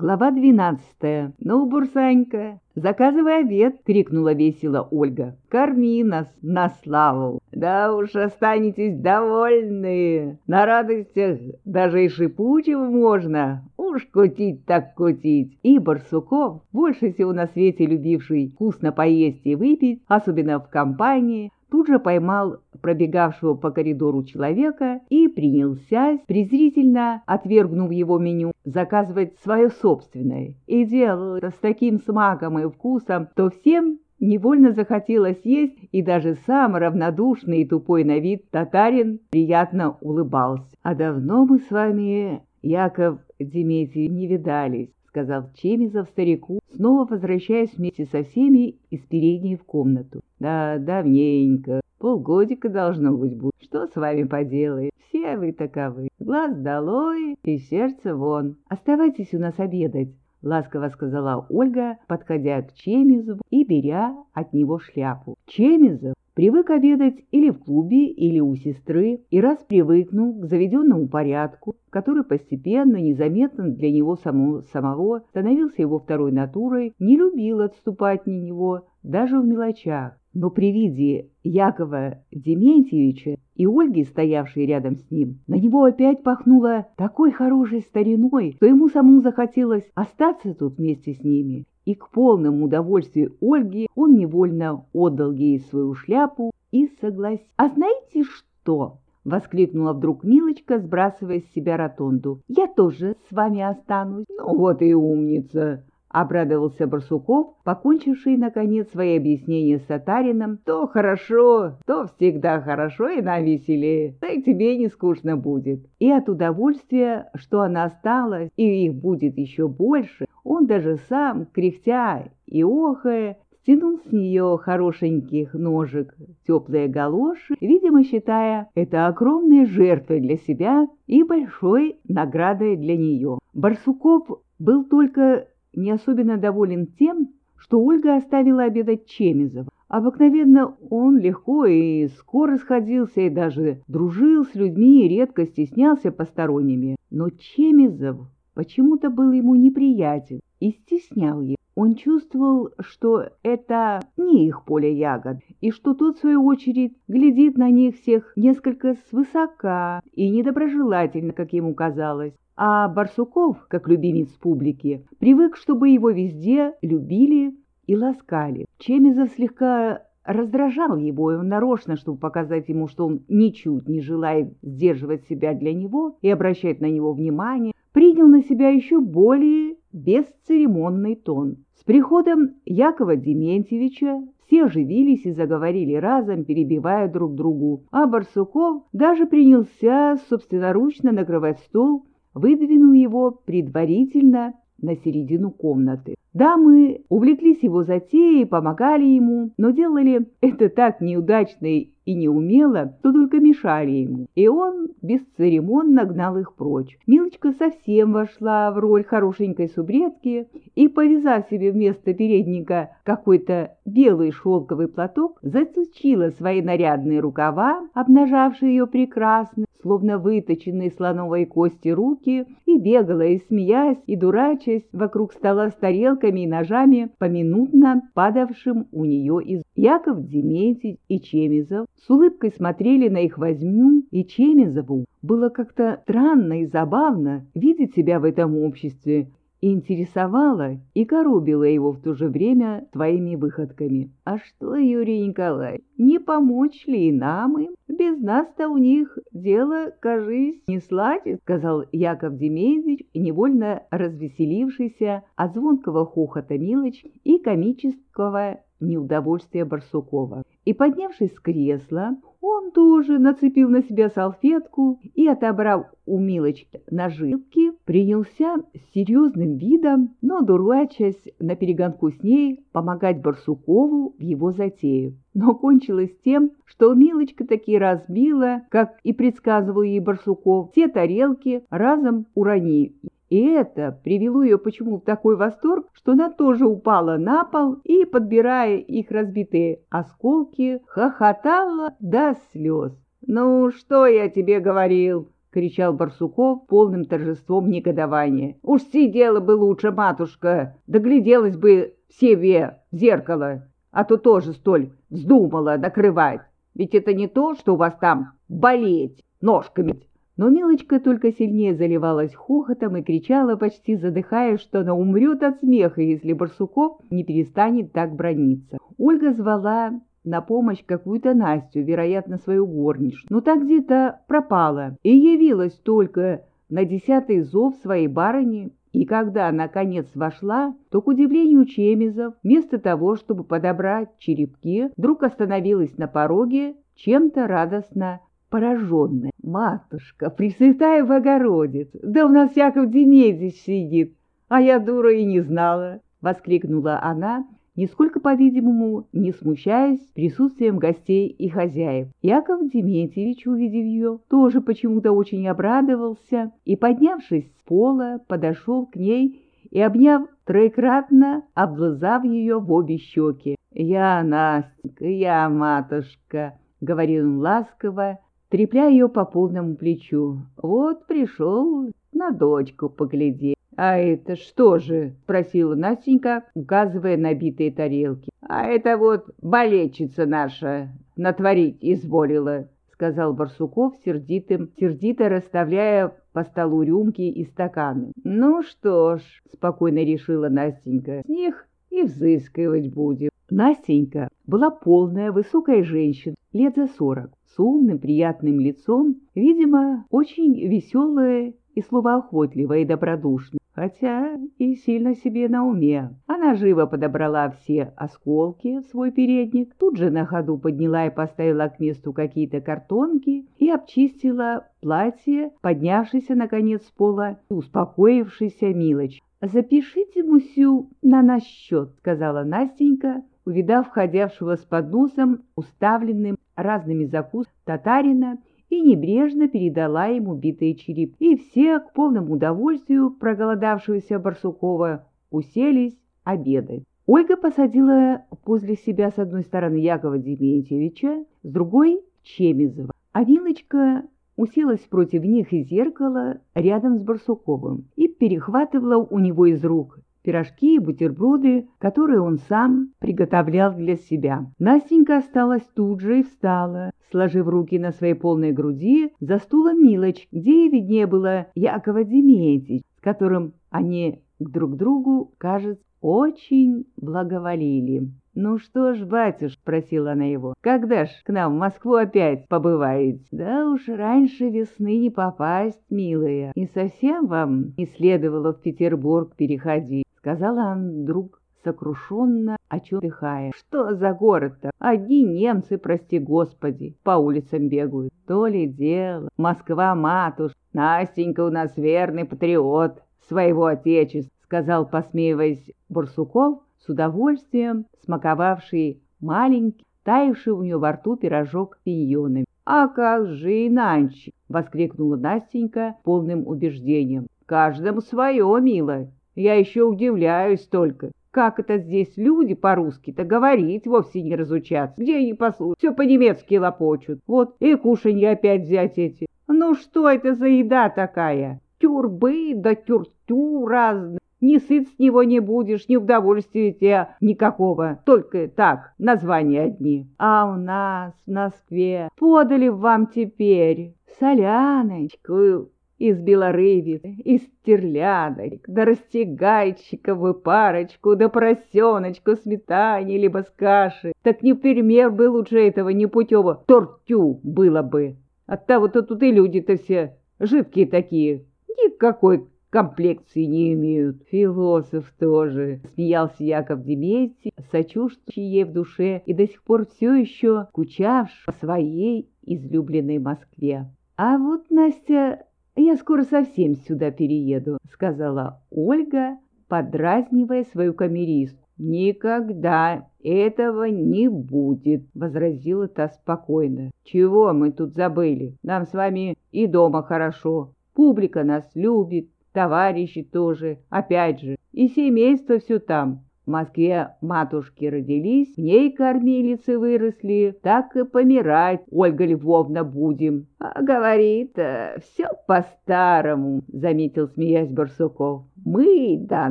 Глава двенадцатая. «Ну, Бурсанька, заказывай обед!» — крикнула весело Ольга. «Корми нас на славу! Да уж останетесь довольны! На радостях даже и шипучего можно! Уж кутить так кутить!» И Барсуков, больше всего на свете любивший вкусно поесть и выпить, особенно в компании, тут же поймал пробегавшего по коридору человека и принялся, презрительно отвергнув его меню, заказывать свое собственное. И делал это с таким смаком и вкусом, то всем невольно захотелось есть, и даже сам равнодушный и тупой на вид татарин приятно улыбался. «А давно мы с вами, Яков Деметий, не видались», — сказал Чемизов старику, снова возвращаясь вместе со всеми из передней в комнату. «Да, давненько. Полгодика должно быть будет. Что с вами поделаешь? Все вы таковы. Глаз долой и сердце вон. Оставайтесь у нас обедать. — ласково сказала Ольга, подходя к Чемизову и беря от него шляпу. Чемизов привык обедать или в клубе, или у сестры, и раз привыкнул к заведенному порядку, который постепенно, незаметно для него само, самого становился его второй натурой, не любил отступать ни него, даже в мелочах но при виде Якова Дементьевича и Ольги, стоявшей рядом с ним, на него опять пахнуло такой хорошей стариной, что ему самому захотелось остаться тут вместе с ними. И к полному удовольствию Ольги он невольно отдал ей свою шляпу и согласился. «А знаете что?» — воскликнула вдруг Милочка, сбрасывая с себя ротонду. «Я тоже с вами останусь». «Ну вот и умница!» — обрадовался Барсуков, покончивший, наконец, свои объяснения с татарином. «То хорошо, то всегда хорошо и нам веселее, да и тебе не скучно будет». И от удовольствия, что она осталась, и их будет еще больше, он даже сам, кряхтя и охая, стянул с нее хорошеньких ножек теплые галоши, видимо, считая это огромной жертвой для себя и большой наградой для нее. Барсуков был только не особенно доволен тем, что Ольга оставила обедать Чемизова. Обыкновенно он легко и скоро сходился и даже дружил с людьми и редко стеснялся посторонними. Но Чемизов почему-то был ему неприятен и стеснял его. Он чувствовал, что это не их поле ягод, и что тот, в свою очередь, глядит на них всех несколько свысока и недоброжелательно, как ему казалось. А Барсуков, как любимец публики, привык, чтобы его везде любили и ласкали. Чемизов слегка раздражал его, и он нарочно, чтобы показать ему, что он ничуть не желает сдерживать себя для него и обращать на него внимание, принял на себя еще более бесцеремонный тон. С приходом Якова Дементьевича все оживились и заговорили разом, перебивая друг другу, а Барсуков даже принялся собственноручно накрывать стол, выдвинул его предварительно на середину комнаты. Дамы увлеклись его затеей, помогали ему, но делали это так неудачно и неумело, что только мешали ему, и он бесцеремонно гнал их прочь. Милочка совсем вошла в роль хорошенькой субредки и, повязав себе вместо передника какой-то белый шелковый платок, засучила свои нарядные рукава, обнажавшие ее прекрасно, словно выточенные слоновой кости руки, и бегала, и смеясь, и дурачась вокруг стола с тарелками и ножами, поминутно падавшим у нее из Яков Дементий и Чемизов. С улыбкой смотрели на их возьму, и Чемизову. Было как-то странно и забавно видеть себя в этом обществе, интересовала и коробила его в то же время своими выходками. «А что, Юрий Николаевич, не помочь ли и нам им? Без нас-то у них дело, кажись, не сладит», — сказал Яков Дементьевич, невольно развеселившийся от звонкого хохота Милоч и комического неудовольствия Барсукова. И, поднявшись с кресла, он тоже, нацепил на себя салфетку и, отобрав у Милочки наживки, принялся с серьезным видом, но, дурачась на перегонку с ней, помогать Барсукову в его затею. Но кончилось тем, что Милочка таки разбила, как и предсказывал ей Барсуков, все тарелки разом уронив и это привело ее почему в такой восторг, что она тоже упала на пол и, подбирая их разбитые осколки, хохотала до слез. «Ну, что я тебе говорил?» — кричал Барсуков полным торжеством негодования. «Уж сидела бы лучше, матушка, догляделась бы в себе в зеркало, а то тоже столь вздумала накрывать. Ведь это не то, что у вас там болеть ножками». Но Милочка только сильнее заливалась хохотом и кричала, почти задыхаясь, что она умрет от смеха, если Барсуков не перестанет так брониться. Ольга звала на помощь какую-то Настю, вероятно, свою горничную. Но так где-то пропала и явилась только на десятый зов своей барыни, и когда, наконец, вошла, то, к удивлению Чемизов, вместо того, чтобы подобрать черепки, вдруг остановилась на пороге, чем-то радостно пораженная. «Матушка, Пресвятая Богородица, да у нас Яков Демидович сидит, а я дура и не знала!» — воскликнула она, нисколько, по-видимому, не смущаясь присутствием гостей и хозяев. Яков Дементьевич, увидев ее, тоже почему-то очень обрадовался и, поднявшись с пола, подошел к ней и, обняв троекратно, облызав ее в обе щеки. «Я, Настенька, я, матушка», — говорил он ласково, трепля ее по полному плечу. «Вот пришел на дочку поглядеть». «А это что же?» — спросила Настенька, указывая на битые тарелки. «А это вот болельщица наша натворить изволила», — сказал Барсуков сердитым, сердито расставляя по столу рюмки и стаканы. «Ну что ж», — спокойно решила Настенька, — «с них и взыскивать будем». Настенька была полная, высокая женщина, лет за сорок, с умным, приятным лицом, видимо, очень веселая и словоохотливая и добродушная хотя и сильно себе на уме. Она живо подобрала все осколки в свой передник, тут же на ходу подняла и поставила к месту какие-то картонки и обчистила платье, поднявшийся, наконец, с пола и успокоившийся Милоч. «Запишите Мусю на наш счет», — сказала Настенька, увидав входявшего с подносом, уставленным разными закус татарина, и небрежно передала ему битые череп. И все, к полному удовольствию проголодавшегося Барсукова, уселись обедать. Ольга посадила возле себя с одной стороны Якова Дементьевича, с другой — Чемизова, а Вилочка уселась против них и зеркала рядом с Барсуковым и перехватывала у него из рук пирожки и бутерброды, которые он сам приготовлял для себя. Настенька осталась тут же и встала, сложив руки на своей полной груди, за стулом Милоч, где и виднее было Якова Дементьевич, с которым они друг другу, кажется, очень благоволили. «Ну что ж, батюш, — спросила она его, — когда ж к нам в Москву опять побываете?» «Да уж раньше весны не попасть, милая, и совсем вам не следовало в Петербург переходить сказала он вдруг сокрушенно, о чем дыхая. Что за город-то? Одни немцы, прости господи, по улицам бегают. То ли дело. Москва, матуш. Настенька у нас верный патриот своего отечества, сказал, посмеиваясь, Барсуков, с удовольствием смаковавший маленький, таявший у нее во рту пирожок пиньонами. «А как же иначе?» — воскликнула Настенька полным убеждением. «Каждому свое, милая. Я еще удивляюсь только, как это здесь люди по-русски-то говорить вовсе не разучатся. Где они послушают? Все по-немецки лопочут. Вот и кушанье опять взять эти. Ну что это за еда такая? Тюрбы да тюртю разные. Ни сыт с него не будешь, ни удовольствия тебе никакого. Только так, названия одни. А у нас в Москве подали вам теперь соляночку из белорыбицы, из стерлядок, да растягайчиковую парочку, да поросеночку сметане, либо с каши. Так не пример бы лучше этого непутево тортю было бы. Оттого-то тут и люди-то все жидкие такие, никакой комплекции не имеют. Философ тоже, смеялся Яков Дементьев, сочувствующий ей в душе и до сих пор все еще скучавший по своей излюбленной Москве. А вот Настя «Я скоро совсем сюда перееду», — сказала Ольга, подразнивая свою камеристку. «Никогда этого не будет», — возразила та спокойно. «Чего мы тут забыли? Нам с вами и дома хорошо. Публика нас любит, товарищи тоже, опять же, и семейство все там. В Москве матушки родились, в ней кормилицы выросли, так и помирать, Ольга Львовна, будем. А говорит, все по-старому, заметил, смеясь Барсуков. Мы да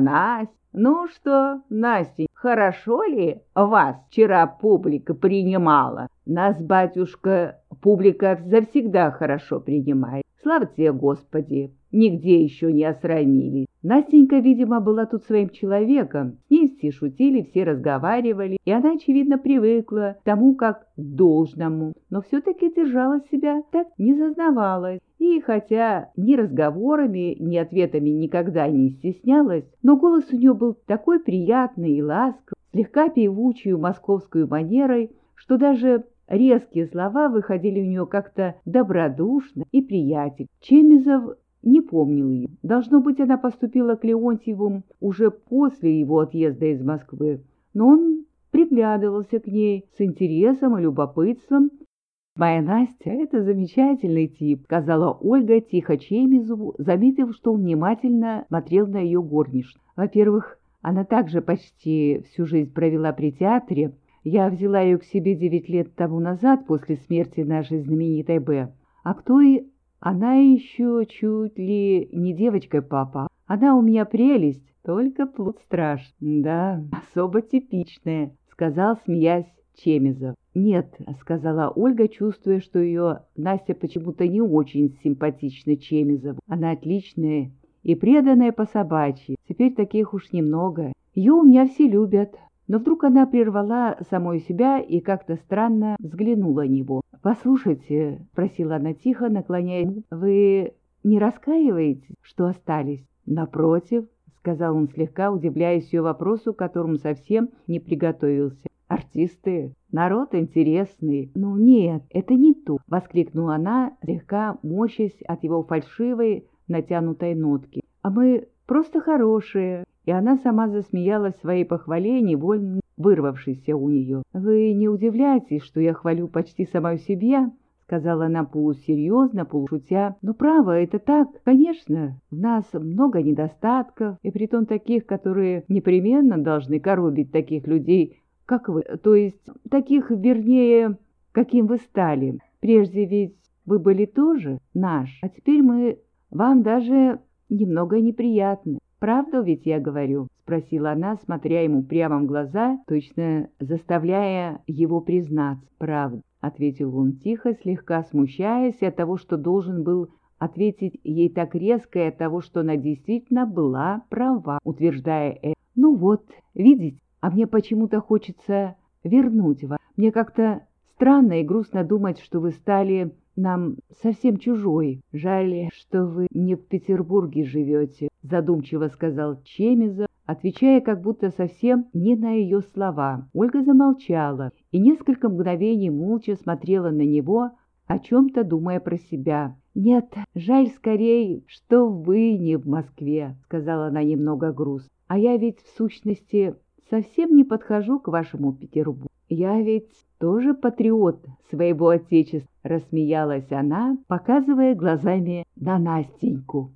Настя. Ну что, Настя, хорошо ли вас вчера публика принимала? Нас, батюшка, публика завсегда хорошо принимает. Слава тебе, Господи! Нигде еще не осрамились. Настенька, видимо, была тут своим человеком. С ней все шутили, все разговаривали, и она, очевидно, привыкла к тому, как должному. Но все-таки держала себя так, не зазнавалась. И хотя ни разговорами, ни ответами никогда не стеснялась, но голос у нее был такой приятный и ласковый, слегка певучую московскую манерой, что даже резкие слова выходили у нее как-то добродушно и приятельно. Чемизов не помнил ее. Должно быть, она поступила к Леонтьеву уже после его отъезда из Москвы, но он приглядывался к ней с интересом и любопытством. «Моя Настя — это замечательный тип», — сказала Ольга тихо Чемизову, заметив, что он внимательно смотрел на ее горничную. «Во-первых, она также почти всю жизнь провела при театре. Я взяла ее к себе девять лет тому назад, после смерти нашей знаменитой Б. А кто и она еще чуть ли не девочкой папа. Она у меня прелесть, только плод страшный. Да, особо типичная, сказал, смеясь, Чемизов. «Нет», — сказала Ольга, чувствуя, что ее Настя почему-то не очень симпатична Чемизову. Она отличная и преданная по собачьи. Теперь таких уж немного. Ее у меня все любят. Но вдруг она прервала самой себя и как-то странно взглянула на него. «Послушайте», — спросила она тихо, наклоняясь, — «вы не раскаиваетесь, что остались?» «Напротив», — сказал он слегка, удивляясь ее вопросу, к которому совсем не приготовился. «Артисты, народ интересный». «Ну нет, это не то», — воскликнула она, слегка морщась от его фальшивой, натянутой нотки. «А мы просто хорошие». И она сама засмеялась своей похвале, невольно вырвавшейся у нее. «Вы не удивляйтесь, что я хвалю почти самую себя?» — сказала она полусерьезно, полушутя. «Но право, это так. Конечно, в нас много недостатков, и притом таких, которые непременно должны коробить таких людей, как вы, то есть таких, вернее, каким вы стали. Прежде ведь вы были тоже наш, а теперь мы вам даже немного неприятны. «Правду ведь я говорю?» — спросила она, смотря ему прямо в глаза, точно заставляя его признаться. «Правда», — ответил он тихо, слегка смущаясь от того, что должен был ответить ей так резко и от того, что она действительно была права, утверждая это. «Ну вот, видите, а мне почему-то хочется вернуть вас. Мне как-то странно и грустно думать, что вы стали нам совсем чужой. Жаль, что вы не в Петербурге живете, задумчиво сказал Чемизов, отвечая как будто совсем не на ее слова. Ольга замолчала и несколько мгновений молча смотрела на него, о чем-то думая про себя. «Нет, жаль скорее, что вы не в Москве», — сказала она немного грустно. «А я ведь в сущности совсем не подхожу к вашему Петербургу. Я ведь тоже патриот своего отечества, рассмеялась она, показывая глазами на Настеньку.